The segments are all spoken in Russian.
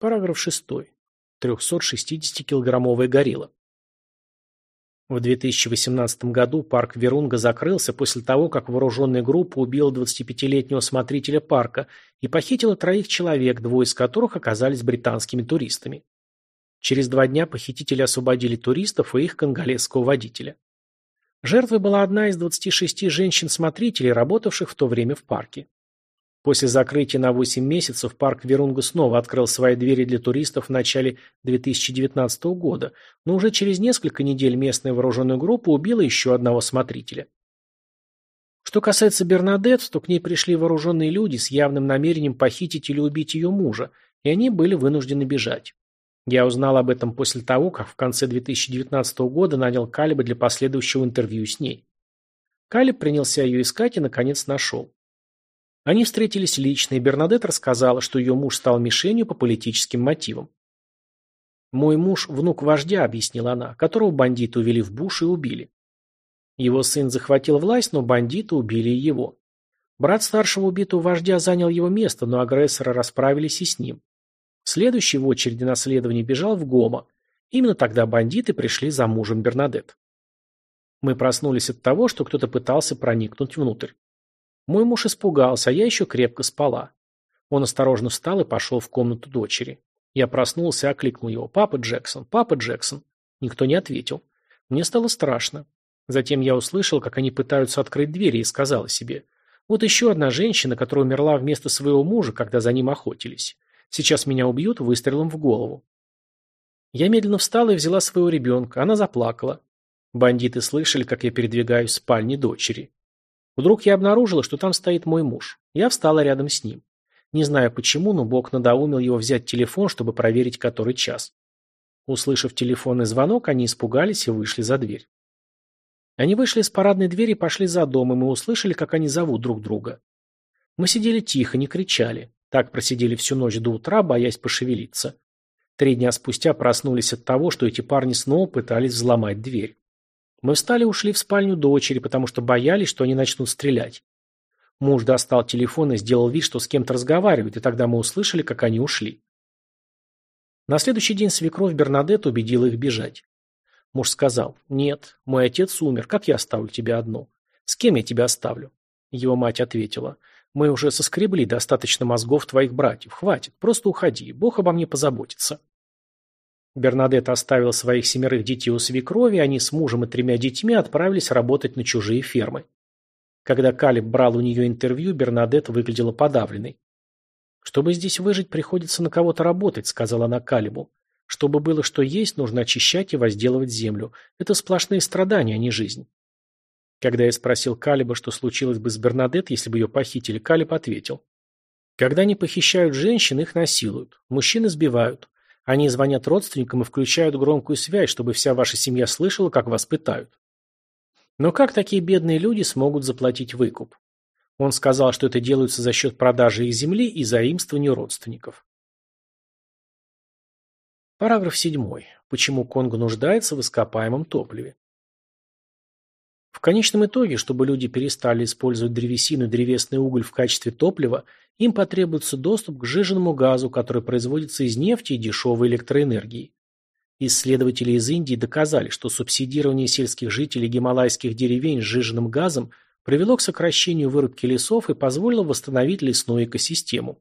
Параграф 6. 360-килограммовая горилла. В 2018 году парк Верунга закрылся после того, как вооруженная группа убила 25-летнего смотрителя парка и похитила троих человек, двое из которых оказались британскими туристами. Через два дня похитители освободили туристов и их конголезского водителя. Жертвой была одна из 26 женщин-смотрителей, работавших в то время в парке. После закрытия на 8 месяцев парк Верунга снова открыл свои двери для туристов в начале 2019 года, но уже через несколько недель местная вооруженная группа убила еще одного смотрителя. Что касается Бернадет, то к ней пришли вооруженные люди с явным намерением похитить или убить ее мужа, и они были вынуждены бежать. Я узнал об этом после того, как в конце 2019 года нанял Калиба для последующего интервью с ней. Калиб принялся ее искать и, наконец, нашел. Они встретились лично, и Бернадет рассказала, что ее муж стал мишенью по политическим мотивам. «Мой муж – внук вождя», – объяснила она, которого бандиты увели в буш и убили. Его сын захватил власть, но бандиты убили его. Брат старшего убитого вождя занял его место, но агрессоры расправились и с ним. Следующий в очереди на следование бежал в Гома. Именно тогда бандиты пришли за мужем Бернадет. Мы проснулись от того, что кто-то пытался проникнуть внутрь. Мой муж испугался, а я еще крепко спала. Он осторожно встал и пошел в комнату дочери. Я проснулся и окликнул его. «Папа Джексон! Папа Джексон!» Никто не ответил. Мне стало страшно. Затем я услышал, как они пытаются открыть двери, и сказала себе. Вот еще одна женщина, которая умерла вместо своего мужа, когда за ним охотились. Сейчас меня убьют выстрелом в голову. Я медленно встала и взяла своего ребенка. Она заплакала. Бандиты слышали, как я передвигаюсь в спальне дочери. Вдруг я обнаружила, что там стоит мой муж. Я встала рядом с ним. Не знаю почему, но Бог надоумил его взять телефон, чтобы проверить, который час. Услышав телефонный звонок, они испугались и вышли за дверь. Они вышли из парадной двери и пошли за дом, и мы услышали, как они зовут друг друга. Мы сидели тихо, не кричали. Так просидели всю ночь до утра, боясь пошевелиться. Три дня спустя проснулись от того, что эти парни снова пытались взломать дверь. Мы встали и ушли в спальню дочери, потому что боялись, что они начнут стрелять. Муж достал телефон и сделал вид, что с кем-то разговаривает, и тогда мы услышали, как они ушли. На следующий день свекровь Бернадет убедила их бежать. Муж сказал, «Нет, мой отец умер, как я оставлю тебя одну? С кем я тебя оставлю?» Его мать ответила, «Мы уже соскребли достаточно мозгов твоих братьев, хватит, просто уходи, Бог обо мне позаботится». Бернадет оставил своих семерых детей у свекрови, они с мужем и тремя детьми отправились работать на чужие фермы. Когда Калиб брал у нее интервью, Бернадет выглядела подавленной. «Чтобы здесь выжить, приходится на кого-то работать», — сказала она Калибу. «Чтобы было что есть, нужно очищать и возделывать землю. Это сплошные страдания, а не жизнь». Когда я спросил Калиба, что случилось бы с Бернадет, если бы ее похитили, Калиб ответил. «Когда они похищают женщин, их насилуют. Мужчин избивают. Они звонят родственникам и включают громкую связь, чтобы вся ваша семья слышала, как вас пытают. Но как такие бедные люди смогут заплатить выкуп? Он сказал, что это делается за счет продажи их земли и заимствования родственников. Параграф 7. Почему Конго нуждается в ископаемом топливе? В конечном итоге, чтобы люди перестали использовать древесину и древесный уголь в качестве топлива, им потребуется доступ к сжиженному газу, который производится из нефти и дешевой электроэнергии. Исследователи из Индии доказали, что субсидирование сельских жителей гималайских деревень сжиженным газом привело к сокращению вырубки лесов и позволило восстановить лесную экосистему.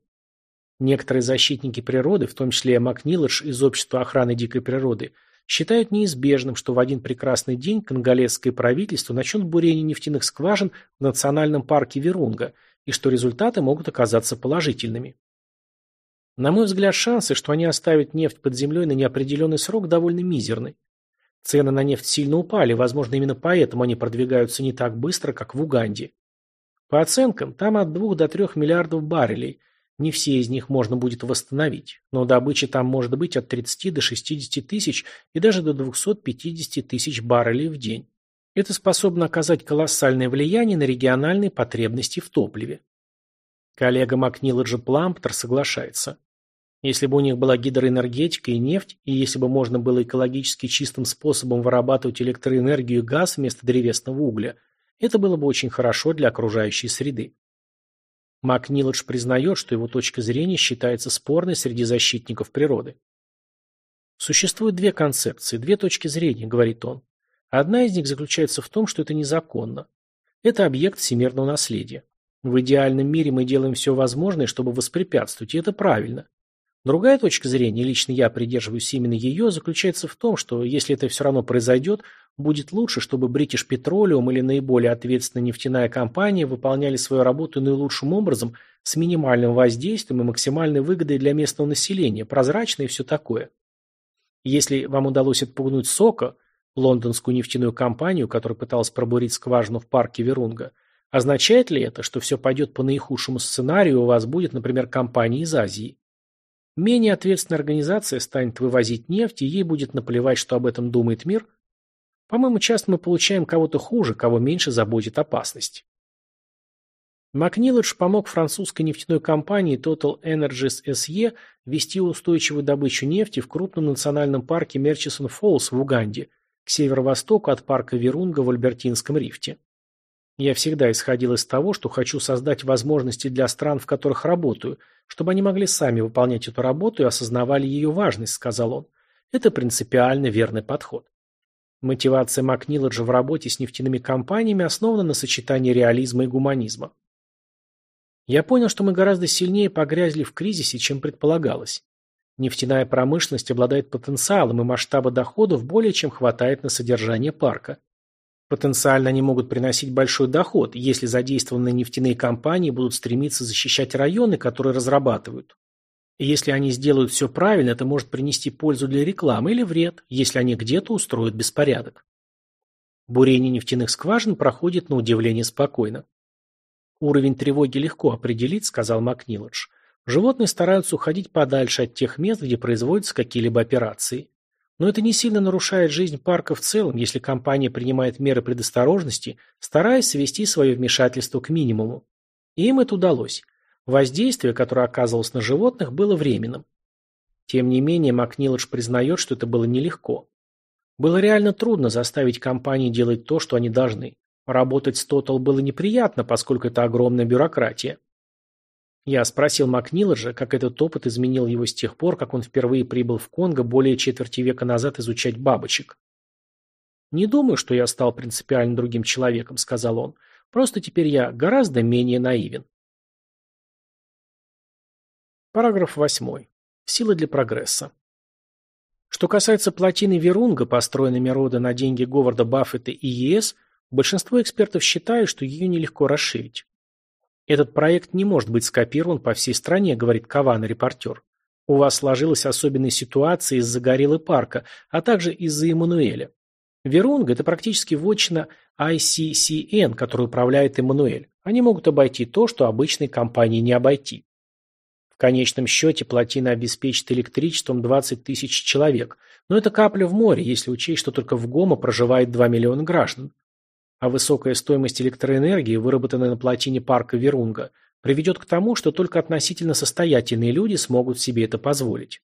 Некоторые защитники природы, в том числе Макнилыш из Общества охраны дикой природы, считают неизбежным, что в один прекрасный день конголезское правительство начнет бурение нефтяных скважин в национальном парке Верунга и что результаты могут оказаться положительными. На мой взгляд, шансы, что они оставят нефть под землей на неопределенный срок, довольно мизерны. Цены на нефть сильно упали, возможно, именно поэтому они продвигаются не так быстро, как в Уганде. По оценкам, там от 2 до 3 миллиардов баррелей, не все из них можно будет восстановить, но добыча там может быть от 30 до 60 тысяч и даже до 250 тысяч баррелей в день. Это способно оказать колоссальное влияние на региональные потребности в топливе. Коллега Макнилладжи Пламптер соглашается. Если бы у них была гидроэнергетика и нефть, и если бы можно было экологически чистым способом вырабатывать электроэнергию и газ вместо древесного угля, это было бы очень хорошо для окружающей среды. Макнилодж признает, что его точка зрения считается спорной среди защитников природы. Существует две концепции, две точки зрения, говорит он. Одна из них заключается в том, что это незаконно. Это объект всемирного наследия. В идеальном мире мы делаем все возможное, чтобы воспрепятствовать, и это правильно. Другая точка зрения, лично я придерживаюсь именно ее, заключается в том, что если это все равно произойдет, будет лучше, чтобы British Petroleum или наиболее ответственная нефтяная компания выполняли свою работу наилучшим образом, с минимальным воздействием и максимальной выгодой для местного населения, прозрачно и все такое. Если вам удалось отпугнуть Сока, лондонскую нефтяную компанию, которая пыталась пробурить скважину в парке Верунга, означает ли это, что все пойдет по наихудшему сценарию, у вас будет, например, компания из Азии? Менее ответственная организация станет вывозить нефть, и ей будет наплевать, что об этом думает мир. По-моему, часто мы получаем кого-то хуже, кого меньше заботит опасность. Макнилодж помог французской нефтяной компании Total Energies SE вести устойчивую добычу нефти в крупном национальном парке Мерчисон Фоллс в Уганде, к северо-востоку от парка Верунга в Альбертинском рифте. Я всегда исходил из того, что хочу создать возможности для стран, в которых работаю, чтобы они могли сами выполнять эту работу и осознавали ее важность, сказал он. Это принципиально верный подход. Мотивация Макнилоджа в работе с нефтяными компаниями основана на сочетании реализма и гуманизма. Я понял, что мы гораздо сильнее погрязли в кризисе, чем предполагалось. Нефтяная промышленность обладает потенциалом, и масштаба доходов более чем хватает на содержание парка. Потенциально они могут приносить большой доход, если задействованные нефтяные компании будут стремиться защищать районы, которые разрабатывают. Если они сделают все правильно, это может принести пользу для рекламы или вред, если они где-то устроят беспорядок. Бурение нефтяных скважин проходит на удивление спокойно. Уровень тревоги легко определить, сказал Макнилодж. Животные стараются уходить подальше от тех мест, где производятся какие-либо операции. Но это не сильно нарушает жизнь парка в целом, если компания принимает меры предосторожности, стараясь свести свое вмешательство к минимуму. Им это удалось. Воздействие, которое оказывалось на животных, было временным. Тем не менее, Макнилодж признает, что это было нелегко. Было реально трудно заставить компании делать то, что они должны. Работать с Total было неприятно, поскольку это огромная бюрократия. Я спросил Макнилоджа, как этот опыт изменил его с тех пор, как он впервые прибыл в Конго более четверти века назад изучать бабочек. «Не думаю, что я стал принципиально другим человеком», — сказал он. «Просто теперь я гораздо менее наивен». Параграф 8. Сила для прогресса. Что касается плотины Верунга, построенной Мирода на деньги Говарда Баффета и ЕС, большинство экспертов считают, что ее нелегко расширить. Этот проект не может быть скопирован по всей стране, говорит Кавана, репортер. У вас сложилась особенная ситуация из-за гориллы парка, а также из-за Эммануэля. Верунга – это практически вотчина ICCN, которую управляет Эммануэль. Они могут обойти то, что обычной компании не обойти. Конечном счете плотина обеспечит электричеством 20 тысяч человек, но это капля в море, если учесть, что только в Гома проживает 2 миллиона граждан. А высокая стоимость электроэнергии, выработанная на плотине парка Верунга, приведет к тому, что только относительно состоятельные люди смогут себе это позволить.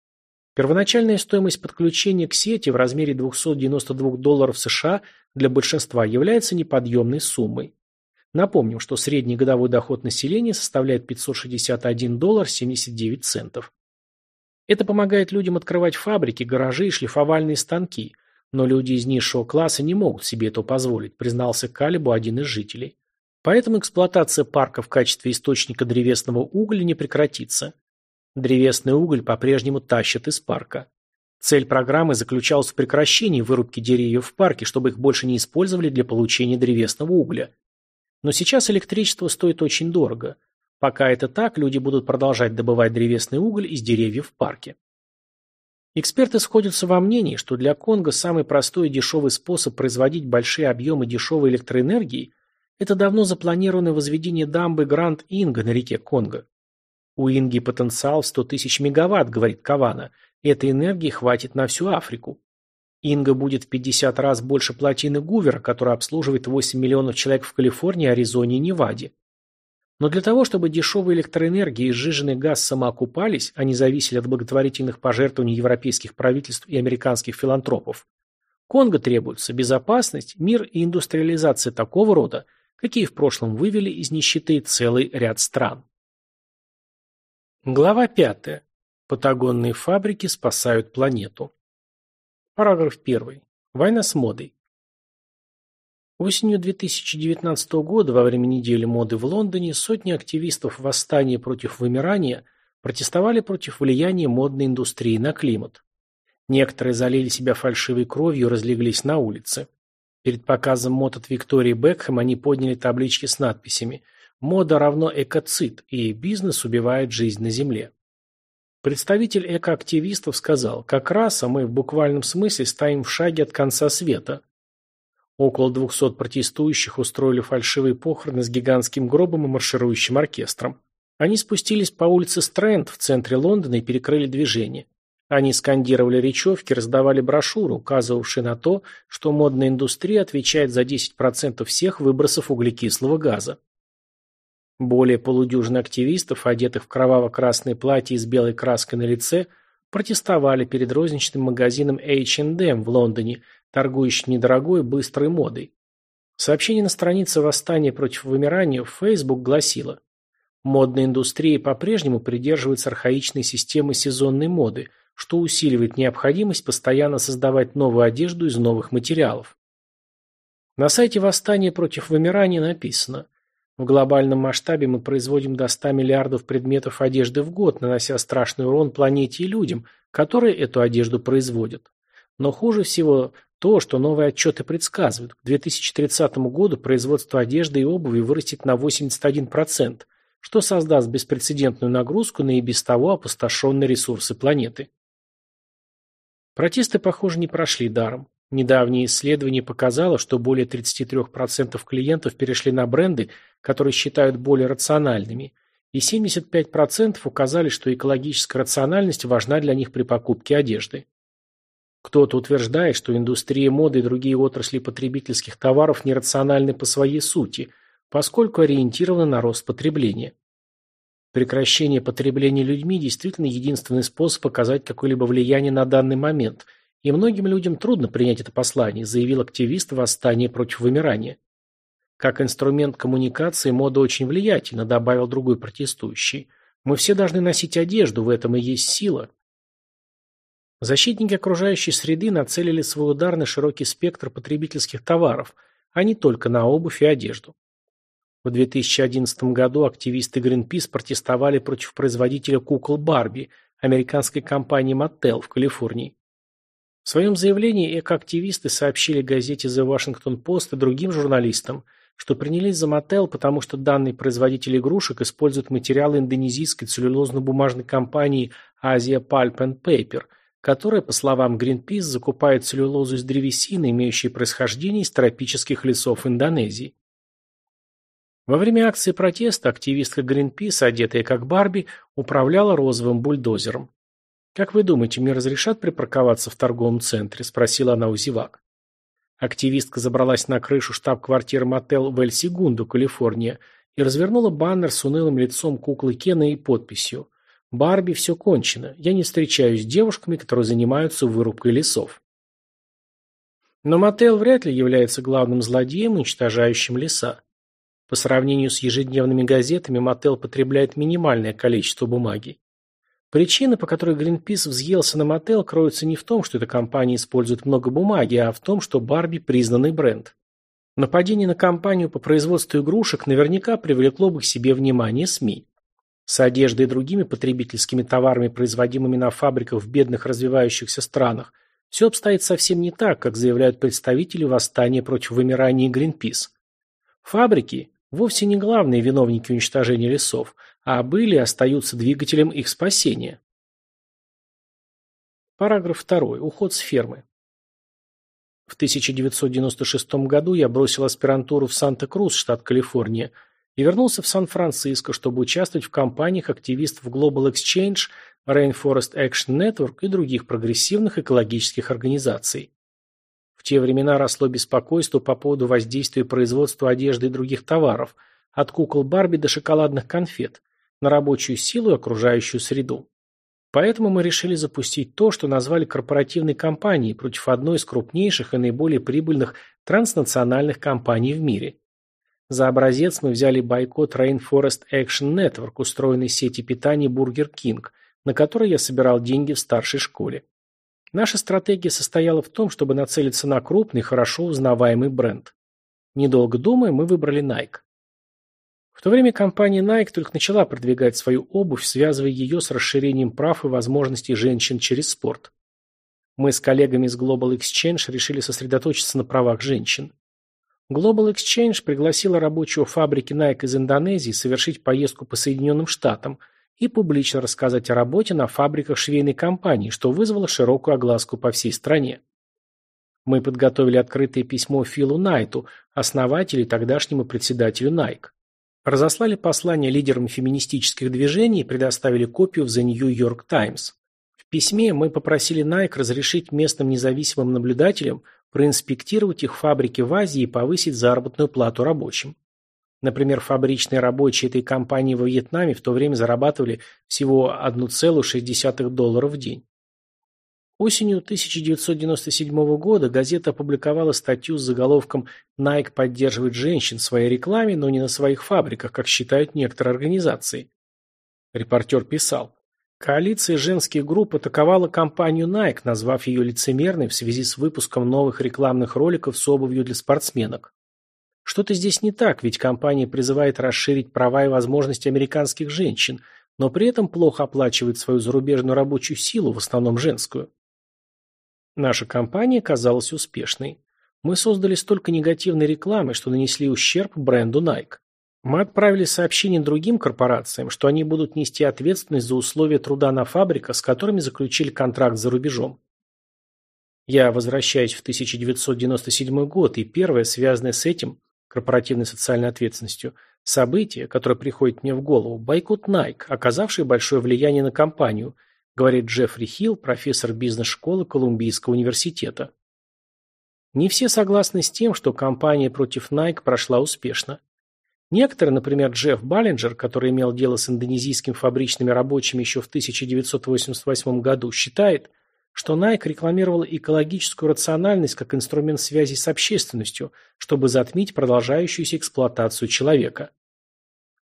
Первоначальная стоимость подключения к сети в размере 292 долларов США для большинства является неподъемной суммой. Напомним, что средний годовой доход населения составляет 561 доллар 79 центов. Это помогает людям открывать фабрики, гаражи и шлифовальные станки – но люди из низшего класса не могут себе это позволить, признался Калибу один из жителей. Поэтому эксплуатация парка в качестве источника древесного угля не прекратится. Древесный уголь по-прежнему тащат из парка. Цель программы заключалась в прекращении вырубки деревьев в парке, чтобы их больше не использовали для получения древесного угля. Но сейчас электричество стоит очень дорого. Пока это так, люди будут продолжать добывать древесный уголь из деревьев в парке. Эксперты сходятся во мнении, что для Конго самый простой и дешевый способ производить большие объемы дешевой электроэнергии – это давно запланированное возведение дамбы Гранд-Инга на реке Конго. У Инги потенциал в 100 тысяч мегаватт, говорит Кавана. Этой энергии хватит на всю Африку. Инга будет в 50 раз больше плотины Гувера, которая обслуживает 8 миллионов человек в Калифорнии, Аризоне и Неваде. Но для того, чтобы дешевая электроэнергия и сжиженный газ самоокупались, а не зависели от благотворительных пожертвований европейских правительств и американских филантропов, Конго требуется безопасность, мир и индустриализация такого рода, какие в прошлом вывели из нищеты целый ряд стран. Глава пятая. Патагонные фабрики спасают планету. Параграф 1. Война с модой. Осенью 2019 года, во время недели моды в Лондоне, сотни активистов восстания против вымирания протестовали против влияния модной индустрии на климат. Некоторые залили себя фальшивой кровью и разлеглись на улице. Перед показом мод от Виктории Бекхэм они подняли таблички с надписями «Мода равно экоцид» и «Бизнес убивает жизнь на Земле». Представитель экоактивистов сказал, как раз, а мы в буквальном смысле стоим в шаге от конца света. Около двухсот протестующих устроили фальшивые похороны с гигантским гробом и марширующим оркестром. Они спустились по улице Стрэнд в центре Лондона и перекрыли движение. Они скандировали речевки, раздавали брошюры, указывавшие на то, что модная индустрия отвечает за 10% всех выбросов углекислого газа. Более полудюжины активистов, одетых в кроваво-красные платья и с белой краской на лице, протестовали перед розничным магазином H&M в Лондоне, торгующим недорогой быстрой модой. Сообщение на странице «Восстание против вымирания» в Facebook гласило «Модная индустрия по-прежнему придерживается архаичной системы сезонной моды, что усиливает необходимость постоянно создавать новую одежду из новых материалов». На сайте «Восстание против вымирания» написано – в глобальном масштабе мы производим до 100 миллиардов предметов одежды в год, нанося страшный урон планете и людям, которые эту одежду производят. Но хуже всего то, что новые отчеты предсказывают. К 2030 году производство одежды и обуви вырастет на 81%, что создаст беспрецедентную нагрузку на и без того опустошенные ресурсы планеты. Протесты, похоже, не прошли даром. Недавнее исследование показало, что более 33% клиентов перешли на бренды, которые считают более рациональными, и 75% указали, что экологическая рациональность важна для них при покупке одежды. Кто-то утверждает, что индустрия моды и другие отрасли потребительских товаров нерациональны по своей сути, поскольку ориентированы на рост потребления. Прекращение потребления людьми действительно единственный способ оказать какое-либо влияние на данный момент – и многим людям трудно принять это послание, заявил активист восстания против вымирания. Как инструмент коммуникации мода очень влиятельна, добавил другой протестующий. Мы все должны носить одежду, в этом и есть сила. Защитники окружающей среды нацелили свой удар на широкий спектр потребительских товаров, а не только на обувь и одежду. В 2011 году активисты Greenpeace протестовали против производителя кукол Барби, американской компании Mattel в Калифорнии. В своем заявлении экоактивисты сообщили газете The Washington Post и другим журналистам, что принялись за мотел, потому что данный производитель игрушек использует материалы индонезийской целлюлозно-бумажной компании Asia Pulp and Paper, которая, по словам Greenpeace, закупает целлюлозу из древесины, имеющей происхождение из тропических лесов Индонезии. Во время акции протеста активистка Greenpeace, одетая как Барби, управляла розовым бульдозером. «Как вы думаете, мне разрешат припарковаться в торговом центре?» – спросила она у зевак. Активистка забралась на крышу штаб-квартиры мотел в Эль-Сегунду, Калифорния, и развернула баннер с унылым лицом куклы Кена и подписью «Барби, все кончено. Я не встречаюсь с девушками, которые занимаются вырубкой лесов». Но мотел вряд ли является главным злодеем, уничтожающим леса. По сравнению с ежедневными газетами, мотел потребляет минимальное количество бумаги. Причина, по которой Greenpeace взъелся на мотел, кроется не в том, что эта компания использует много бумаги, а в том, что Барби – признанный бренд. Нападение на компанию по производству игрушек наверняка привлекло бы к себе внимание СМИ. С одеждой и другими потребительскими товарами, производимыми на фабриках в бедных развивающихся странах, все обстоит совсем не так, как заявляют представители восстания против вымирания Greenpeace. Фабрики – вовсе не главные виновники уничтожения лесов – а были и остаются двигателем их спасения. Параграф 2. Уход с фермы. В 1996 году я бросил аспирантуру в Санта-Крус, штат Калифорния, и вернулся в Сан-Франциско, чтобы участвовать в кампаниях активистов Global Exchange, Rainforest Action Network и других прогрессивных экологических организаций. Те времена росло беспокойство по поводу воздействия производства одежды и других товаров, от кукол Барби до шоколадных конфет, на рабочую силу и окружающую среду. Поэтому мы решили запустить то, что назвали корпоративной кампанией против одной из крупнейших и наиболее прибыльных транснациональных компаний в мире. За образец мы взяли бойкот Rainforest Action Network, устроенный сети питания Burger King, на который я собирал деньги в старшей школе. Наша стратегия состояла в том, чтобы нацелиться на крупный, хорошо узнаваемый бренд. Недолго думая, мы выбрали Nike. В то время компания Nike только начала продвигать свою обувь, связывая ее с расширением прав и возможностей женщин через спорт. Мы с коллегами из Global Exchange решили сосредоточиться на правах женщин. Global Exchange пригласила рабочего фабрики Nike из Индонезии совершить поездку по Соединенным Штатам и публично рассказать о работе на фабриках швейной компании, что вызвало широкую огласку по всей стране. Мы подготовили открытое письмо Филу Найту, основателю и тогдашнему председателю Nike. Разослали послание лидерам феминистических движений и предоставили копию в The New York Times. В письме мы попросили Nike разрешить местным независимым наблюдателям проинспектировать их фабрики в Азии и повысить заработную плату рабочим. Например, фабричные рабочие этой компании во Вьетнаме в то время зарабатывали всего 1,6 доллара в день. Осенью 1997 года газета опубликовала статью с заголовком «Nike поддерживает женщин в своей рекламе, но не на своих фабриках, как считают некоторые организации». Репортер писал, Коалиция женских групп атаковала компанию Nike, назвав ее лицемерной в связи с выпуском новых рекламных роликов с обувью для спортсменок. Что-то здесь не так, ведь компания призывает расширить права и возможности американских женщин, но при этом плохо оплачивает свою зарубежную рабочую силу, в основном женскую. Наша компания казалась успешной. Мы создали столько негативной рекламы, что нанесли ущерб бренду Nike. Мы отправили сообщение другим корпорациям, что они будут нести ответственность за условия труда на фабриках, с которыми заключили контракт за рубежом. Я возвращаюсь в 1997 год, и первое, связанное с этим, корпоративной социальной ответственностью, событие, которое приходит мне в голову, бойкот Nike, оказавший большое влияние на компанию – говорит Джеффри Хилл, профессор бизнес-школы Колумбийского университета. Не все согласны с тем, что кампания против Nike прошла успешно. Некоторые, например, Джефф Баллинджер, который имел дело с индонезийскими фабричными рабочими еще в 1988 году, считает, что Nike рекламировала экологическую рациональность как инструмент связи с общественностью, чтобы затмить продолжающуюся эксплуатацию человека.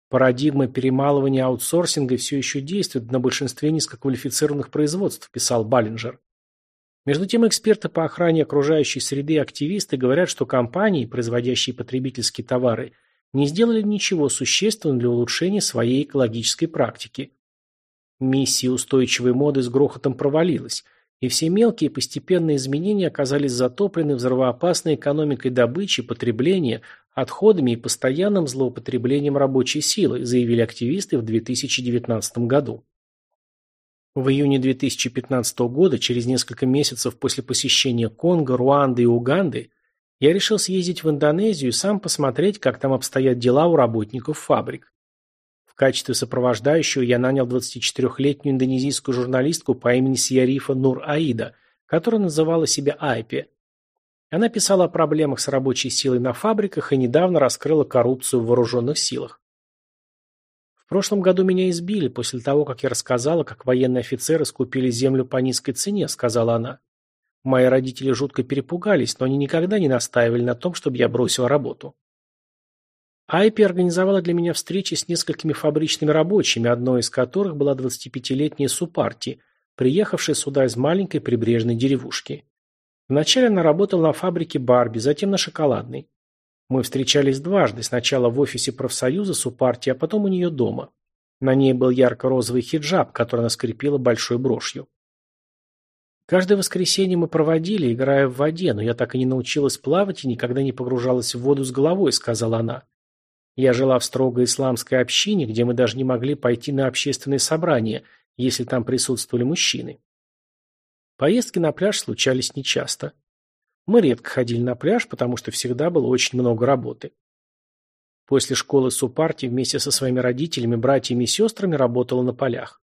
Парадигма перемалывания аутсорсинга все еще действует на большинстве низкоквалифицированных производств, писал Баллинджер. Между тем, эксперты по охране окружающей среды и активисты говорят, что компании, производящие потребительские товары, не сделали ничего существенного для улучшения своей экологической практики. Миссия устойчивой моды с грохотом провалилась, и все мелкие постепенные изменения оказались затоплены взрывоопасной экономикой добычи, потребления, отходами и постоянным злоупотреблением рабочей силы, заявили активисты в 2019 году. В июне 2015 года, через несколько месяцев после посещения Конго, Руанды и Уганды, я решил съездить в Индонезию и сам посмотреть, как там обстоят дела у работников фабрик. В качестве сопровождающего я нанял 24-летнюю индонезийскую журналистку по имени Сиарифа Нур Аида, которая называла себя Айпе. Она писала о проблемах с рабочей силой на фабриках и недавно раскрыла коррупцию в вооруженных силах. В прошлом году меня избили после того, как я рассказала, как военные офицеры скупили землю по низкой цене, сказала она. Мои родители жутко перепугались, но они никогда не настаивали на том, чтобы я бросила работу. Айпи организовала для меня встречи с несколькими фабричными рабочими, одной из которых была 25-летняя Супарти, приехавшая сюда из маленькой прибрежной деревушки. Вначале она работала на фабрике Барби, затем на шоколадной. Мы встречались дважды, сначала в офисе профсоюза Супарти, а потом у нее дома. На ней был ярко-розовый хиджаб, который она скрепила большой брошью. Каждое воскресенье мы проводили, играя в воде, но я так и не научилась плавать и никогда не погружалась в воду с головой, сказала она. Я жила в строгой исламской общине, где мы даже не могли пойти на общественные собрания, если там присутствовали мужчины. Поездки на пляж случались нечасто. Мы редко ходили на пляж, потому что всегда было очень много работы. После школы Супарти вместе со своими родителями, братьями и сестрами работала на полях.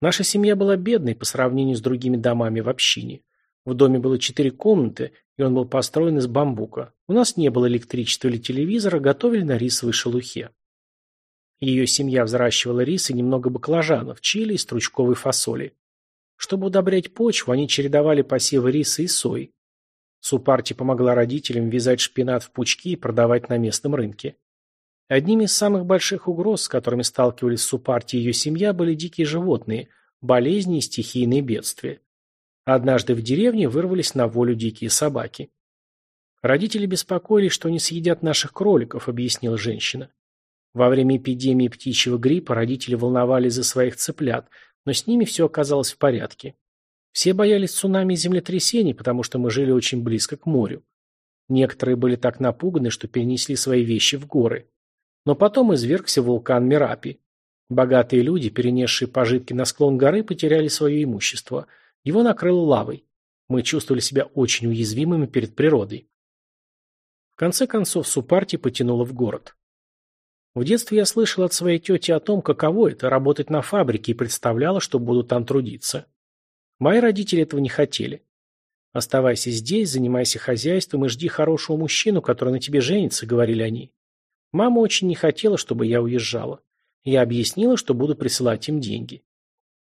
Наша семья была бедной по сравнению с другими домами в общине. В доме было четыре комнаты, и он был построен из бамбука. У нас не было электричества или телевизора, готовили на рисовой шелухе. Ее семья взращивала рис и немного баклажанов, чили и стручковой фасоли. Чтобы удобрять почву, они чередовали посевы риса и сои. Супарти помогла родителям вязать шпинат в пучки и продавать на местном рынке. Одними из самых больших угроз, с которыми сталкивались Супарти и ее семья, были дикие животные, болезни и стихийные бедствия. Однажды в деревне вырвались на волю дикие собаки. Родители беспокоились, что они съедят наших кроликов, объяснила женщина. Во время эпидемии птичьего гриппа родители волновались за своих цыплят, но с ними все оказалось в порядке. Все боялись цунами и землетрясений, потому что мы жили очень близко к морю. Некоторые были так напуганы, что перенесли свои вещи в горы. Но потом извергся вулкан Мерапи. Богатые люди, перенесшие пожитки на склон горы, потеряли свое имущество. Его накрыло лавой. Мы чувствовали себя очень уязвимыми перед природой. В конце концов, Супарти потянуло в город. В детстве я слышал от своей тети о том, каково это – работать на фабрике, и представляла, что буду там трудиться. Мои родители этого не хотели. «Оставайся здесь, занимайся хозяйством и жди хорошего мужчину, который на тебе женится», – говорили они. Мама очень не хотела, чтобы я уезжала. Я объяснила, что буду присылать им деньги.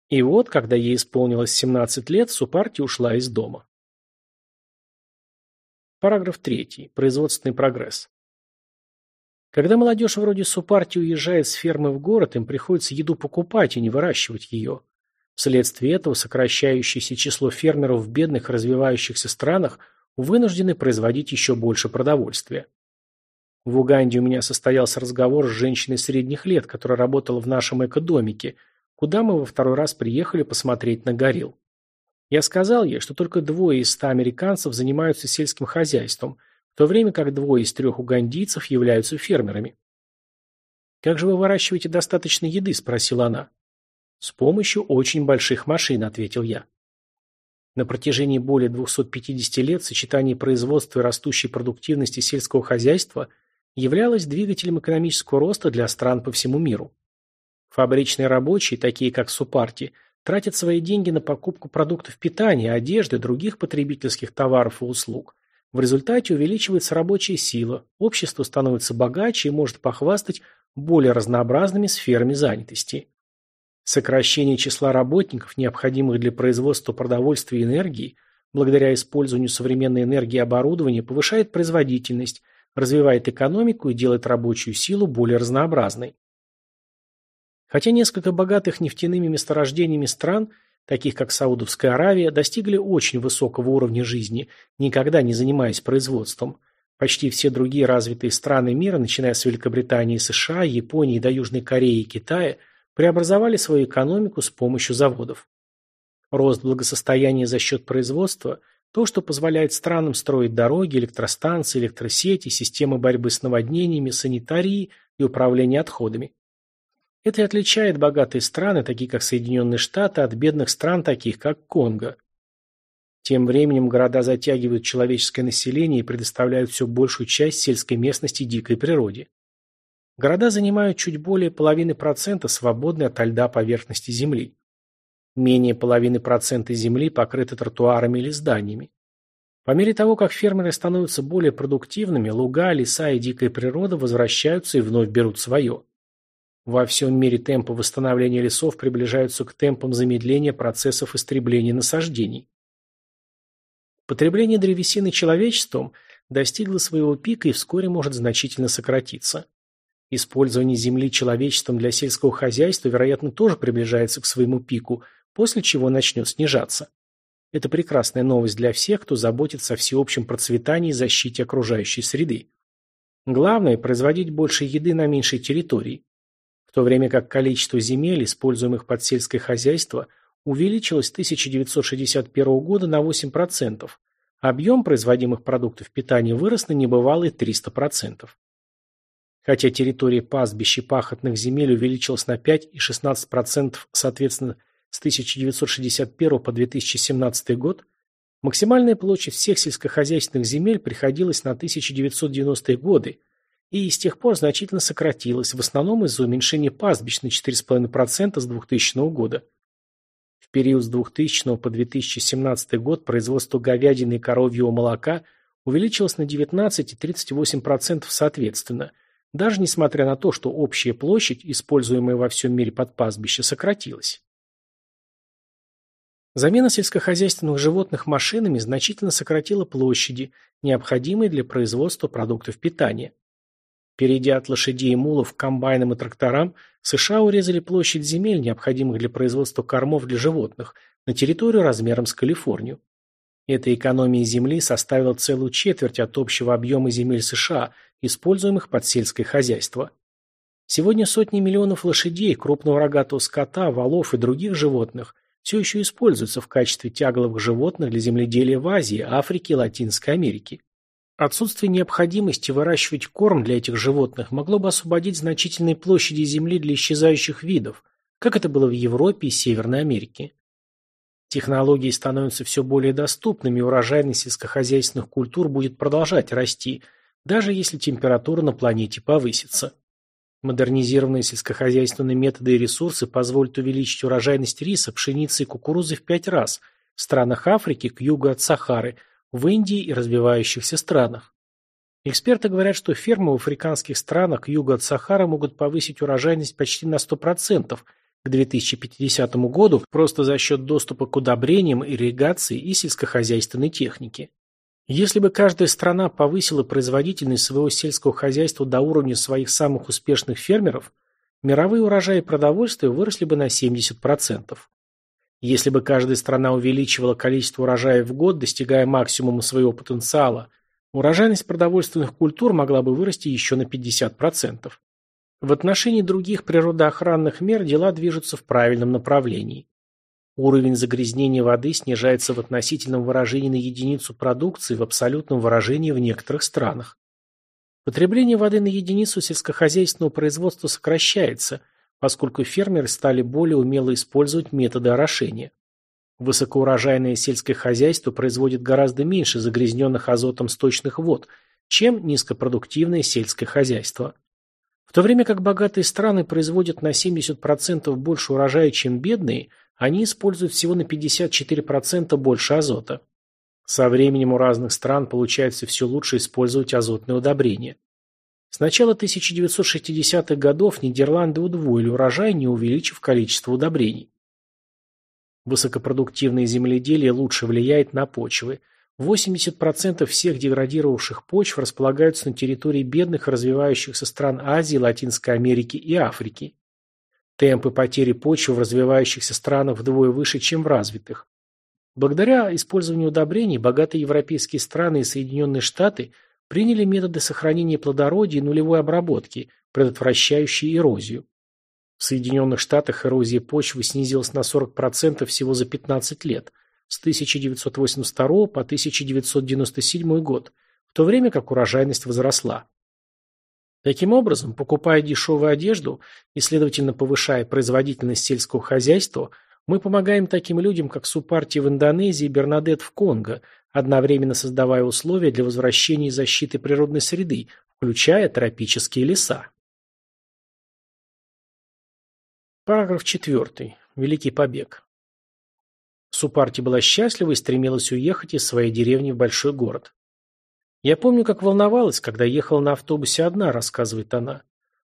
И вот, когда ей исполнилось 17 лет, Супарти ушла из дома. Параграф 3. Производственный прогресс. Когда молодежь вроде Супарти уезжает с фермы в город, им приходится еду покупать и не выращивать ее. Вследствие этого сокращающееся число фермеров в бедных развивающихся странах вынуждены производить еще больше продовольствия. В Уганде у меня состоялся разговор с женщиной средних лет, которая работала в нашем экодомике, куда мы во второй раз приехали посмотреть на горилл. Я сказал ей, что только двое из ста американцев занимаются сельским хозяйством, в то время как двое из трех угандийцев являются фермерами. «Как же вы выращиваете достаточно еды?» – спросила она. «С помощью очень больших машин», – ответил я. На протяжении более 250 лет сочетание производства и растущей продуктивности сельского хозяйства являлось двигателем экономического роста для стран по всему миру. Фабричные рабочие, такие как Супарти, тратят свои деньги на покупку продуктов питания, одежды, других потребительских товаров и услуг. В результате увеличивается рабочая сила, общество становится богаче и может похвастать более разнообразными сферами занятости. Сокращение числа работников, необходимых для производства продовольствия и энергии, благодаря использованию современной энергии и оборудования, повышает производительность, развивает экономику и делает рабочую силу более разнообразной. Хотя несколько богатых нефтяными месторождениями стран, таких как Саудовская Аравия, достигли очень высокого уровня жизни, никогда не занимаясь производством. Почти все другие развитые страны мира, начиная с Великобритании, США, Японии до Южной Кореи и Китая, преобразовали свою экономику с помощью заводов. Рост благосостояния за счет производства – то, что позволяет странам строить дороги, электростанции, электросети, системы борьбы с наводнениями, санитарии и управления отходами. Это и отличает богатые страны, такие как Соединенные Штаты, от бедных стран, таких как Конго. Тем временем города затягивают человеческое население и предоставляют все большую часть сельской местности дикой природе. Города занимают чуть более половины процента свободной от льда поверхности Земли. Менее половины процента земли покрыты тротуарами или зданиями. По мере того, как фермеры становятся более продуктивными, луга, леса и дикая природа возвращаются и вновь берут свое. Во всем мире темпы восстановления лесов приближаются к темпам замедления процессов истребления насаждений. Потребление древесины человечеством достигло своего пика и вскоре может значительно сократиться. Использование земли человечеством для сельского хозяйства, вероятно, тоже приближается к своему пику, после чего начнет снижаться. Это прекрасная новость для всех, кто заботится о всеобщем процветании и защите окружающей среды. Главное – производить больше еды на меньшей территории то время как количество земель, используемых под сельское хозяйство, увеличилось с 1961 года на 8%, объем производимых продуктов питания вырос на небывалые 300%. Хотя территория пастбищ и пахотных земель увеличилась на 5 и 16% соответственно с 1961 по 2017 год, максимальная площадь всех сельскохозяйственных земель приходилась на 1990-е годы – и с тех пор значительно сократилась, в основном из-за уменьшения пастбищ на 4,5% с 2000 года. В период с 2000 по 2017 год производство говядины и коровьего молока увеличилось на 19 и 38% соответственно, даже несмотря на то, что общая площадь, используемая во всем мире под пастбище, сократилась. Замена сельскохозяйственных животных машинами значительно сократила площади, необходимые для производства продуктов питания. Перейдя от лошадей и мулов к комбайнам и тракторам, США урезали площадь земель, необходимых для производства кормов для животных, на территорию размером с Калифорнию. Эта экономия земли составила целую четверть от общего объема земель США, используемых под сельское хозяйство. Сегодня сотни миллионов лошадей, крупного рогатого скота, валов и других животных все еще используются в качестве тягловых животных для земледелия в Азии, Африке и Латинской Америке. Отсутствие необходимости выращивать корм для этих животных могло бы освободить значительные площади земли для исчезающих видов, как это было в Европе и Северной Америке. Технологии становятся все более доступными, урожайность сельскохозяйственных культур будет продолжать расти, даже если температура на планете повысится. Модернизированные сельскохозяйственные методы и ресурсы позволят увеличить урожайность риса, пшеницы и кукурузы в пять раз в странах Африки к югу от Сахары, в Индии и развивающихся странах. Эксперты говорят, что фермы в африканских странах к югу от Сахары могут повысить урожайность почти на 100% к 2050 году просто за счет доступа к удобрениям, ирригации и сельскохозяйственной технике. Если бы каждая страна повысила производительность своего сельского хозяйства до уровня своих самых успешных фермеров, мировые урожаи продовольствия выросли бы на 70%. Если бы каждая страна увеличивала количество урожаев в год, достигая максимума своего потенциала, урожайность продовольственных культур могла бы вырасти еще на 50%. В отношении других природоохранных мер дела движутся в правильном направлении. Уровень загрязнения воды снижается в относительном выражении на единицу продукции в абсолютном выражении в некоторых странах. Потребление воды на единицу сельскохозяйственного производства сокращается, поскольку фермеры стали более умело использовать методы орошения. Высокоурожайное сельское хозяйство производит гораздо меньше загрязненных азотом сточных вод, чем низкопродуктивное сельское хозяйство. В то время как богатые страны производят на 70% больше урожая, чем бедные – они используют всего на 54% больше азота. Со временем у разных стран получается все лучше использовать азотные удобрения. С начала 1960-х годов Нидерланды удвоили урожай, не увеличив количество удобрений. Высокопродуктивное земледелие лучше влияет на почвы. 80% всех деградировавших почв располагаются на территории бедных развивающихся стран Азии, Латинской Америки и Африки. Темпы потери почвы в развивающихся странах вдвое выше, чем в развитых. Благодаря использованию удобрений богатые европейские страны и Соединенные Штаты приняли методы сохранения плодородия и нулевой обработки, предотвращающие эрозию. В Соединенных Штатах эрозия почвы снизилась на 40% всего за 15 лет, с 1982 по 1997 год, в то время как урожайность возросла. Таким образом, покупая дешевую одежду и, следовательно, повышая производительность сельского хозяйства, мы помогаем таким людям, как Супарти в Индонезии и Бернадет в Конго, одновременно создавая условия для возвращения и защиты природной среды, включая тропические леса. Параграф 4. Великий побег. Супарти была счастлива и стремилась уехать из своей деревни в большой город. «Я помню, как волновалась, когда ехала на автобусе одна», — рассказывает она.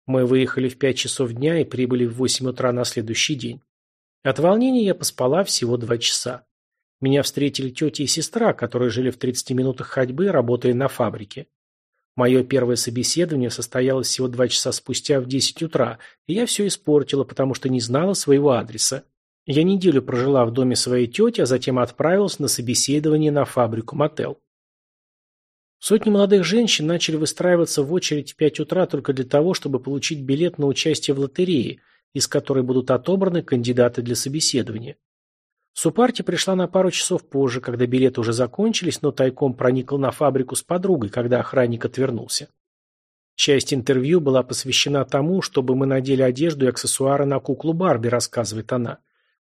«Мы выехали в пять часов дня и прибыли в восемь утра на следующий день. От волнения я поспала всего два часа. Меня встретили тетя и сестра, которые жили в 30 минутах ходьбы, работая на фабрике. Мое первое собеседование состоялось всего два часа спустя в 10 утра, и я все испортила, потому что не знала своего адреса. Я неделю прожила в доме своей тети, а затем отправилась на собеседование на фабрику Мотел. Сотни молодых женщин начали выстраиваться в очередь в пять утра только для того, чтобы получить билет на участие в лотерее, из которой будут отобраны кандидаты для собеседования. Супарти пришла на пару часов позже, когда билеты уже закончились, но тайком проникла на фабрику с подругой, когда охранник отвернулся. Часть интервью была посвящена тому, чтобы мы надели одежду и аксессуары на куклу Барби, рассказывает она.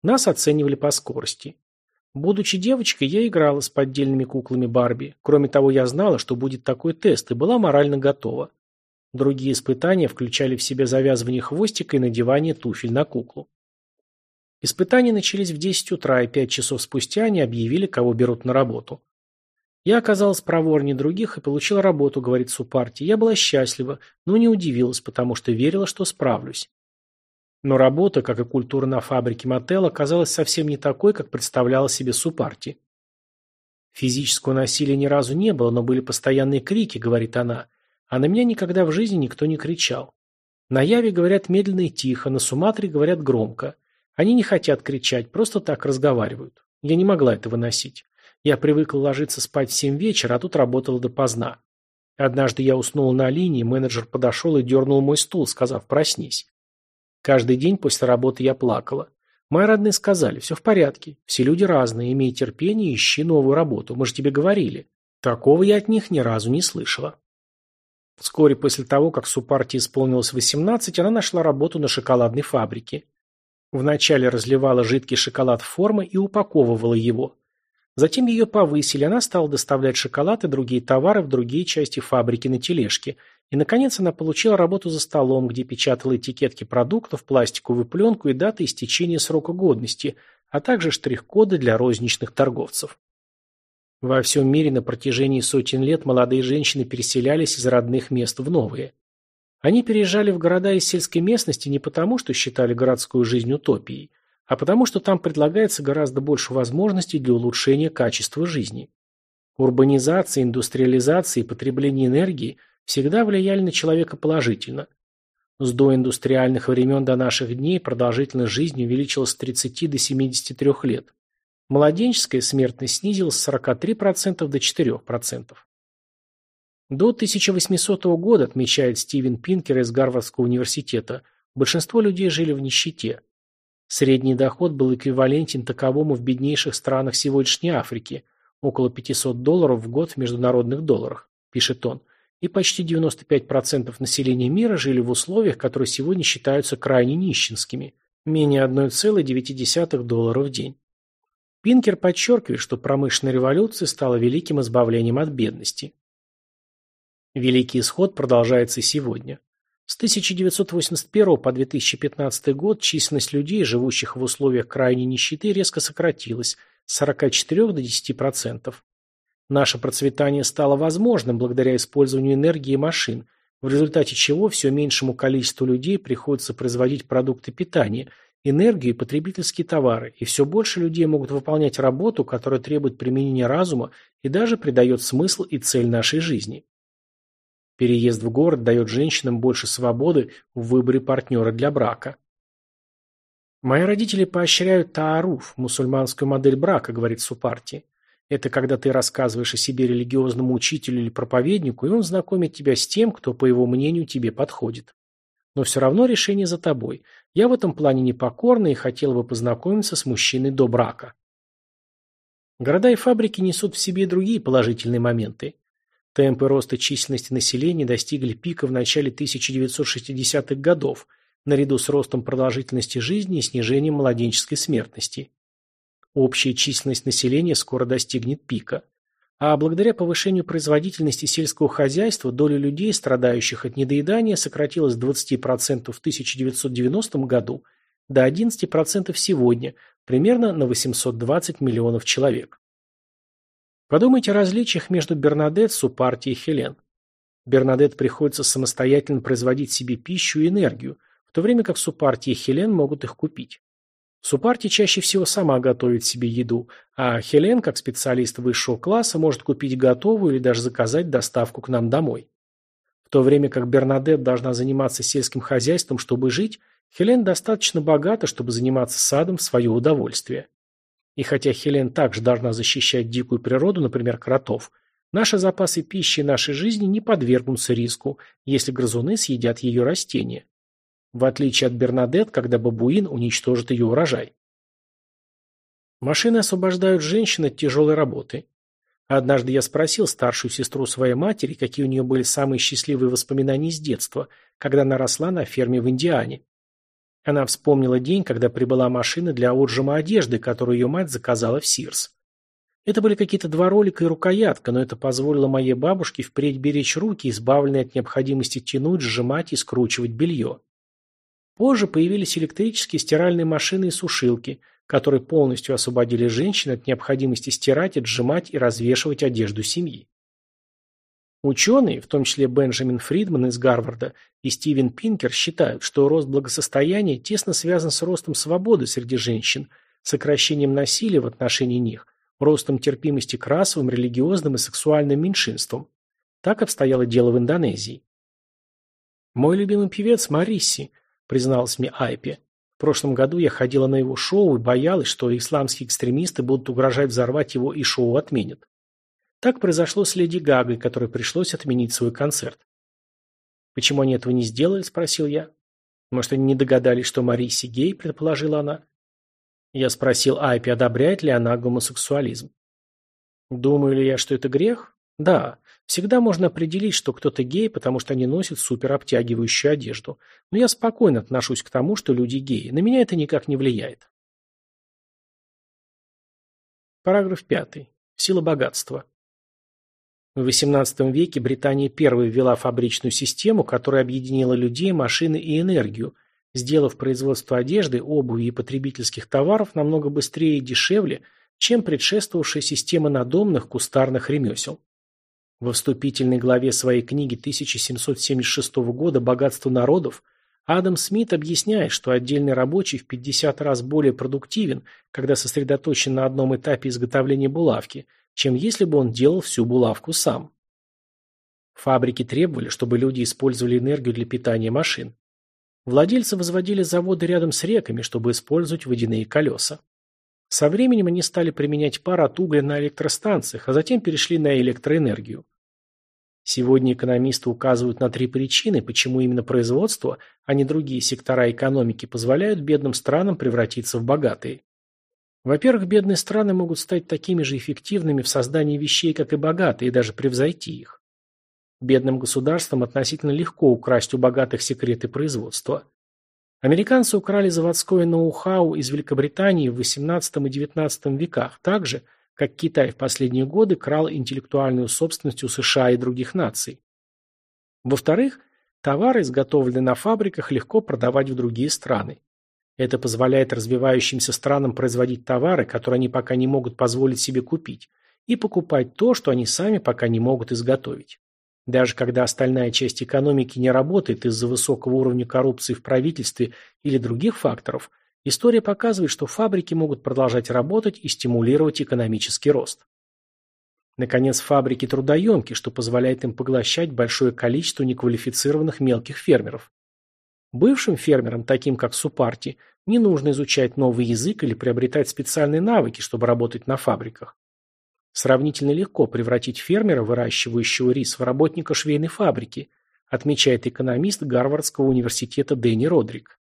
Нас оценивали по скорости. Будучи девочкой, я играла с поддельными куклами Барби. Кроме того, я знала, что будет такой тест, и была морально готова. Другие испытания включали в себя завязывание хвостика и надевание туфель на куклу. Испытания начались в 10 утра, и 5 часов спустя они объявили, кого берут на работу. Я оказалась проворнее других и получила работу, говорит Супарти. Я была счастлива, но не удивилась, потому что верила, что справлюсь. Но работа, как и культура на фабрике мотел, оказалась совсем не такой, как представляла себе Супарти. Физического насилия ни разу не было, но были постоянные крики, говорит она. А на меня никогда в жизни никто не кричал. На Яве говорят медленно и тихо, на Суматре говорят громко. Они не хотят кричать, просто так разговаривают. Я не могла это выносить. Я привыкла ложиться спать в семь вечера, а тут работала допоздна. Однажды я уснула на линии, менеджер подошел и дернул мой стул, сказав «проснись». Каждый день после работы я плакала. Мои родные сказали, все в порядке, все люди разные, имей терпение ищи новую работу, мы же тебе говорили. Такого я от них ни разу не слышала. Вскоре после того, как Супарти исполнилось 18, она нашла работу на шоколадной фабрике. Вначале разливала жидкий шоколад в формы и упаковывала его. Затем ее повысили, она стала доставлять шоколад и другие товары в другие части фабрики на тележке. И, наконец, она получила работу за столом, где печатала этикетки продуктов, пластиковую пленку и даты истечения срока годности, а также штрих-коды для розничных торговцев. Во всем мире на протяжении сотен лет молодые женщины переселялись из родных мест в новые. Они переезжали в города из сельской местности не потому, что считали городскую жизнь утопией, а потому что там предлагается гораздо больше возможностей для улучшения качества жизни. Урбанизация, индустриализация и потребление энергии всегда влияли на человека положительно. С доиндустриальных времен до наших дней продолжительность жизни увеличилась с 30 до 73 лет. Младенческая смертность снизилась с 43% до 4%. До 1800 года, отмечает Стивен Пинкер из Гарвардского университета, большинство людей жили в нищете. Средний доход был эквивалентен таковому в беднейших странах сегодняшней Африки, около 500 долларов в год в международных долларах, пишет он, и почти 95% населения мира жили в условиях, которые сегодня считаются крайне нищенскими, менее 1,9 доллара в день. Пинкер подчеркивает, что промышленная революция стала великим избавлением от бедности. Великий исход продолжается сегодня. С 1981 по 2015 год численность людей, живущих в условиях крайней нищеты, резко сократилась с 44 до 10%. Наше процветание стало возможным благодаря использованию энергии и машин, в результате чего все меньшему количеству людей приходится производить продукты питания, энергию и потребительские товары, и все больше людей могут выполнять работу, которая требует применения разума и даже придает смысл и цель нашей жизни. Переезд в город дает женщинам больше свободы в выборе партнера для брака. Мои родители поощряют тааруф, мусульманскую модель брака, говорит Супарти. Это когда ты рассказываешь о себе религиозному учителю или проповеднику, и он знакомит тебя с тем, кто, по его мнению, тебе подходит. Но все равно решение за тобой. Я в этом плане непокорна и хотела бы познакомиться с мужчиной до брака. Города и фабрики несут в себе другие положительные моменты. Темпы роста численности населения достигли пика в начале 1960-х годов, наряду с ростом продолжительности жизни и снижением младенческой смертности. Общая численность населения скоро достигнет пика. А благодаря повышению производительности сельского хозяйства доля людей, страдающих от недоедания, сократилась с 20% в 1990 году до 11% сегодня, примерно на 820 миллионов человек. Подумайте о различиях между Бернадет, Супарти и Хелен. Бернадет приходится самостоятельно производить себе пищу и энергию, в то время как Супарти и Хелен могут их купить. Супарти чаще всего сама готовит себе еду, а Хелен, как специалист высшего класса, может купить готовую или даже заказать доставку к нам домой. В то время как Бернадет должна заниматься сельским хозяйством, чтобы жить, Хелен достаточно богата, чтобы заниматься садом в свое удовольствие. И хотя Хелен также должна защищать дикую природу, например, кротов, наши запасы пищи и нашей жизни не подвергнутся риску, если грызуны съедят ее растения. В отличие от Бернадет, когда бабуин уничтожит ее урожай. Машины освобождают женщин от тяжелой работы. Однажды я спросил старшую сестру своей матери, какие у нее были самые счастливые воспоминания с детства, когда она росла на ферме в Индиане. Она вспомнила день, когда прибыла машина для отжима одежды, которую ее мать заказала в Сирс. Это были какие-то два ролика и рукоятка, но это позволило моей бабушке впредь беречь руки, избавленные от необходимости тянуть, сжимать и скручивать белье. Позже появились электрические стиральные машины и сушилки, которые полностью освободили женщин от необходимости стирать, отжимать и развешивать одежду семьи. Ученые, в том числе Бенджамин Фридман из Гарварда и Стивен Пинкер, считают, что рост благосостояния тесно связан с ростом свободы среди женщин, сокращением насилия в отношении них, ростом терпимости к расовым, религиозным и сексуальным меньшинствам. Так обстояло дело в Индонезии. «Мой любимый певец Марисси», – призналась мне Айпи. «В прошлом году я ходила на его шоу и боялась, что исламские экстремисты будут угрожать взорвать его и шоу отменят. Так произошло с Леди Гагой, которой пришлось отменить свой концерт. «Почему они этого не сделали?» – спросил я. «Может, они не догадались, что Мариси гей?» – предположила она. Я спросил Айпи, одобряет ли она гомосексуализм. Думаю ли я, что это грех? Да. Всегда можно определить, что кто-то гей, потому что они носят суперобтягивающую одежду. Но я спокойно отношусь к тому, что люди геи. На меня это никак не влияет. Параграф 5. Сила богатства. В XVIII веке Британия первой ввела фабричную систему, которая объединила людей, машины и энергию, сделав производство одежды, обуви и потребительских товаров намного быстрее и дешевле, чем предшествовавшая система надомных кустарных ремесел. Во вступительной главе своей книги 1776 года «Богатство народов» Адам Смит объясняет, что отдельный рабочий в 50 раз более продуктивен, когда сосредоточен на одном этапе изготовления булавки – чем если бы он делал всю булавку сам. Фабрики требовали, чтобы люди использовали энергию для питания машин. Владельцы возводили заводы рядом с реками, чтобы использовать водяные колеса. Со временем они стали применять пар от угля на электростанциях, а затем перешли на электроэнергию. Сегодня экономисты указывают на три причины, почему именно производство, а не другие сектора экономики позволяют бедным странам превратиться в богатые. Во-первых, бедные страны могут стать такими же эффективными в создании вещей, как и богатые, и даже превзойти их. Бедным государствам относительно легко украсть у богатых секреты производства. Американцы украли заводское ноу-хау из Великобритании в XVIII и XIX веках, так же, как Китай в последние годы крал интеллектуальную собственность у США и других наций. Во-вторых, товары, изготовленные на фабриках, легко продавать в другие страны. Это позволяет развивающимся странам производить товары, которые они пока не могут позволить себе купить, и покупать то, что они сами пока не могут изготовить. Даже когда остальная часть экономики не работает из-за высокого уровня коррупции в правительстве или других факторов, история показывает, что фабрики могут продолжать работать и стимулировать экономический рост. Наконец, фабрики трудоемки, что позволяет им поглощать большое количество неквалифицированных мелких фермеров. Бывшим фермерам, таким как Супарти, не нужно изучать новый язык или приобретать специальные навыки, чтобы работать на фабриках. Сравнительно легко превратить фермера, выращивающего рис, в работника швейной фабрики, отмечает экономист Гарвардского университета Дэнни Родрик.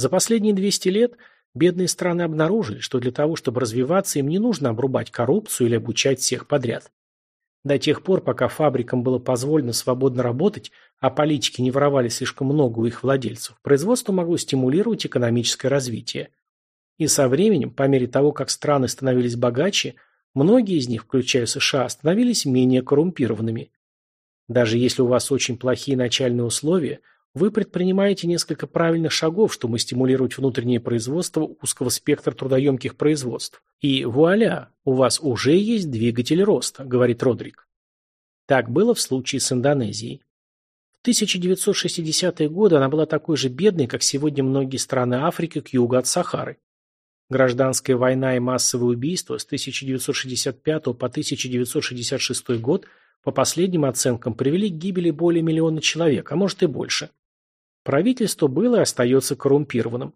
За последние 200 лет бедные страны обнаружили, что для того, чтобы развиваться, им не нужно обрубать коррупцию или обучать всех подряд. До тех пор, пока фабрикам было позволено свободно работать, а политики не воровали слишком много у их владельцев, производство могло стимулировать экономическое развитие. И со временем, по мере того, как страны становились богаче, многие из них, включая США, становились менее коррумпированными. Даже если у вас очень плохие начальные условия, вы предпринимаете несколько правильных шагов, чтобы стимулировать внутреннее производство узкого спектра трудоемких производств. И вуаля, у вас уже есть двигатель роста, говорит Родрик. Так было в случае с Индонезией. В 1960-е годы она была такой же бедной, как сегодня многие страны Африки к югу от Сахары. Гражданская война и массовые убийства с 1965 по 1966 год по последним оценкам привели к гибели более миллиона человек, а может и больше. Правительство было и остается коррумпированным.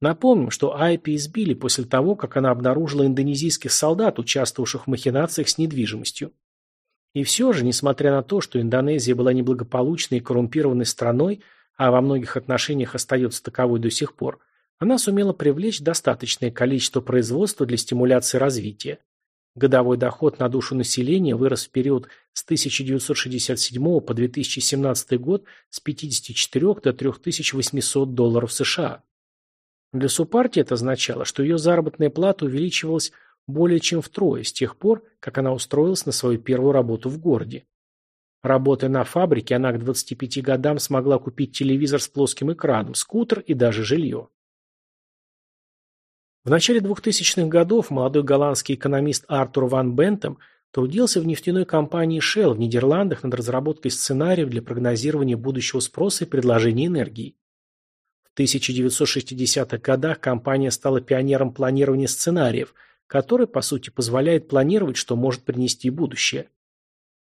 Напомним, что Айпи избили после того, как она обнаружила индонезийских солдат, участвовавших в махинациях с недвижимостью. И все же, несмотря на то, что Индонезия была неблагополучной и коррумпированной страной, а во многих отношениях остается таковой до сих пор, она сумела привлечь достаточное количество производства для стимуляции развития. Годовой доход на душу населения вырос в период с 1967 по 2017 год с 54 до 3800 долларов США. Для Супарти это означало, что ее заработная плата увеличивалась более чем втрое с тех пор, как она устроилась на свою первую работу в городе. Работая на фабрике, она к 25 годам смогла купить телевизор с плоским экраном, скутер и даже жилье. В начале 2000-х годов молодой голландский экономист Артур Ван Бентем трудился в нефтяной компании Shell в Нидерландах над разработкой сценариев для прогнозирования будущего спроса и предложения энергии. В 1960-х годах компания стала пионером планирования сценариев, который, по сути, позволяет планировать, что может принести будущее.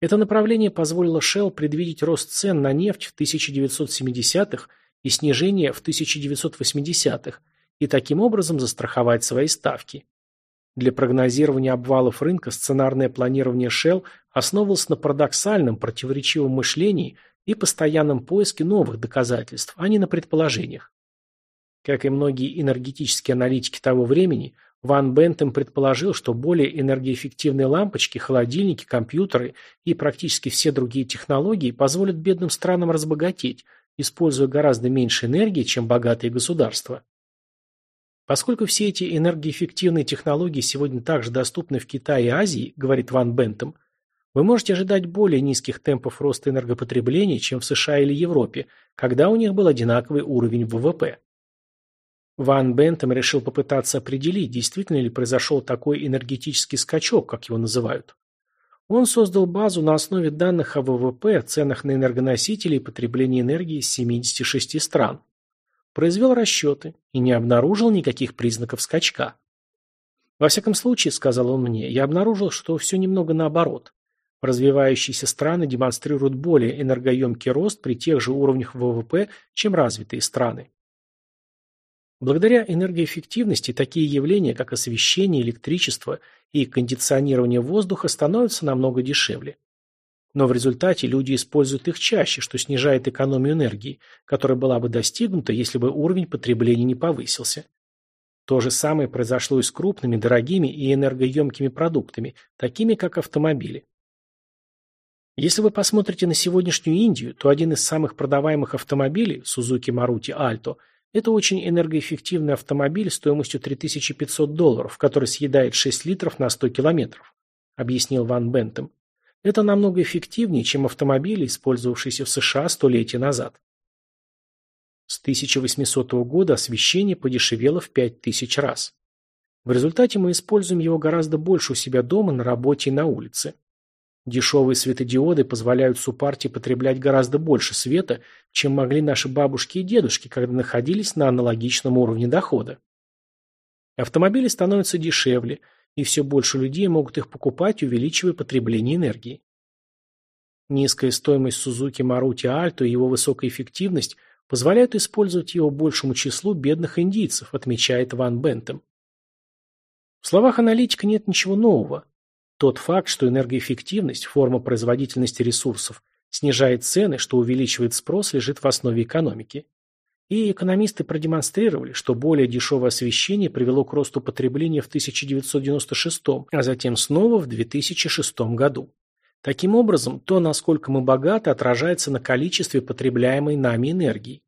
Это направление позволило Shell предвидеть рост цен на нефть в 1970-х и снижение в 1980-х, и таким образом застраховать свои ставки. Для прогнозирования обвалов рынка сценарное планирование Shell основывалось на парадоксальном, противоречивом мышлении и постоянном поиске новых доказательств, а не на предположениях. Как и многие энергетические аналитики того времени, Ван Бентем предположил, что более энергоэффективные лампочки, холодильники, компьютеры и практически все другие технологии позволят бедным странам разбогатеть, используя гораздо меньше энергии, чем богатые государства. Поскольку все эти энергоэффективные технологии сегодня также доступны в Китае и Азии, говорит Ван Бентом, вы можете ожидать более низких темпов роста энергопотребления, чем в США или Европе, когда у них был одинаковый уровень ВВП. Ван Бентом решил попытаться определить, действительно ли произошел такой энергетический скачок, как его называют. Он создал базу на основе данных о ВВП, ценах на энергоносители и потреблении энергии из 76 стран. Произвел расчеты и не обнаружил никаких признаков скачка. Во всяком случае, сказал он мне, я обнаружил, что все немного наоборот. Развивающиеся страны демонстрируют более энергоемкий рост при тех же уровнях ВВП, чем развитые страны. Благодаря энергоэффективности такие явления, как освещение, электричество и кондиционирование воздуха становятся намного дешевле. Но в результате люди используют их чаще, что снижает экономию энергии, которая была бы достигнута, если бы уровень потребления не повысился. То же самое произошло и с крупными, дорогими и энергоемкими продуктами, такими как автомобили. Если вы посмотрите на сегодняшнюю Индию, то один из самых продаваемых автомобилей, Suzuki Maruti Alto – это очень энергоэффективный автомобиль стоимостью 3500 долларов, который съедает 6 литров на 100 километров, объяснил Ван Бентем. Это намного эффективнее, чем автомобили, использовавшиеся в США столетия назад. С 1800 года освещение подешевело в 5000 раз. В результате мы используем его гораздо больше у себя дома, на работе и на улице. Дешевые светодиоды позволяют Супарте потреблять гораздо больше света, чем могли наши бабушки и дедушки, когда находились на аналогичном уровне дохода. Автомобили становятся дешевле, и все больше людей могут их покупать, увеличивая потребление энергии. Низкая стоимость Suzuki Maruti Alto и его высокая эффективность позволяют использовать его большему числу бедных индийцев, отмечает Ван Бентем. В словах аналитика нет ничего нового. Тот факт, что энергоэффективность, форма производительности ресурсов, снижает цены, что увеличивает спрос, лежит в основе экономики. И экономисты продемонстрировали, что более дешевое освещение привело к росту потребления в 1996, а затем снова в 2006 году. Таким образом, то, насколько мы богаты, отражается на количестве потребляемой нами энергии.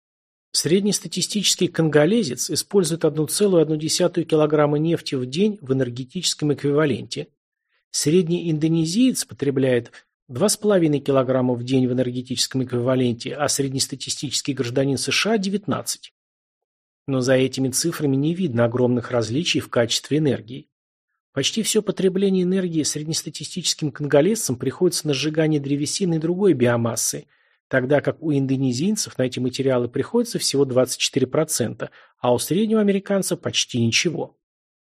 Среднестатистический конголезец использует 1,1 кг нефти в день в энергетическом эквиваленте, Средний индонезиец потребляет 2,5 кг в день в энергетическом эквиваленте, а среднестатистический гражданин США – 19. Но за этими цифрами не видно огромных различий в качестве энергии. Почти все потребление энергии среднестатистическим конголезцам приходится на сжигание древесины и другой биомассы, тогда как у индонезийцев на эти материалы приходится всего 24%, а у среднего американца почти ничего.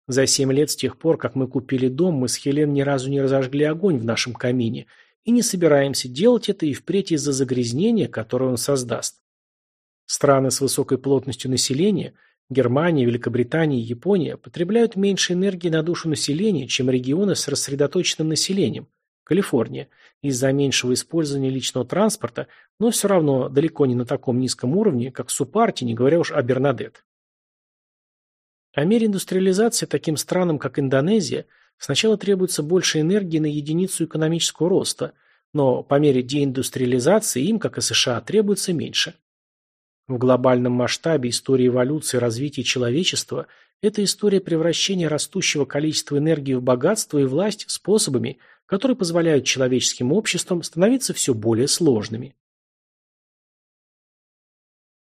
За семь лет с тех пор, как мы купили дом, мы с Хелен ни разу не разожгли огонь в нашем камине и не собираемся делать это и впредь из-за загрязнения, которое он создаст. Страны с высокой плотностью населения – Германия, Великобритания и Япония потребляют меньше энергии на душу населения, чем регионы с рассредоточенным населением – Калифорния, из-за меньшего использования личного транспорта, но все равно далеко не на таком низком уровне, как Супарти, не говоря уж о Бернадет. О мере индустриализации таким странам, как Индонезия, сначала требуется больше энергии на единицу экономического роста, но по мере деиндустриализации им, как и США, требуется меньше. В глобальном масштабе история эволюции и развития человечества – это история превращения растущего количества энергии в богатство и власть способами, которые позволяют человеческим обществам становиться все более сложными.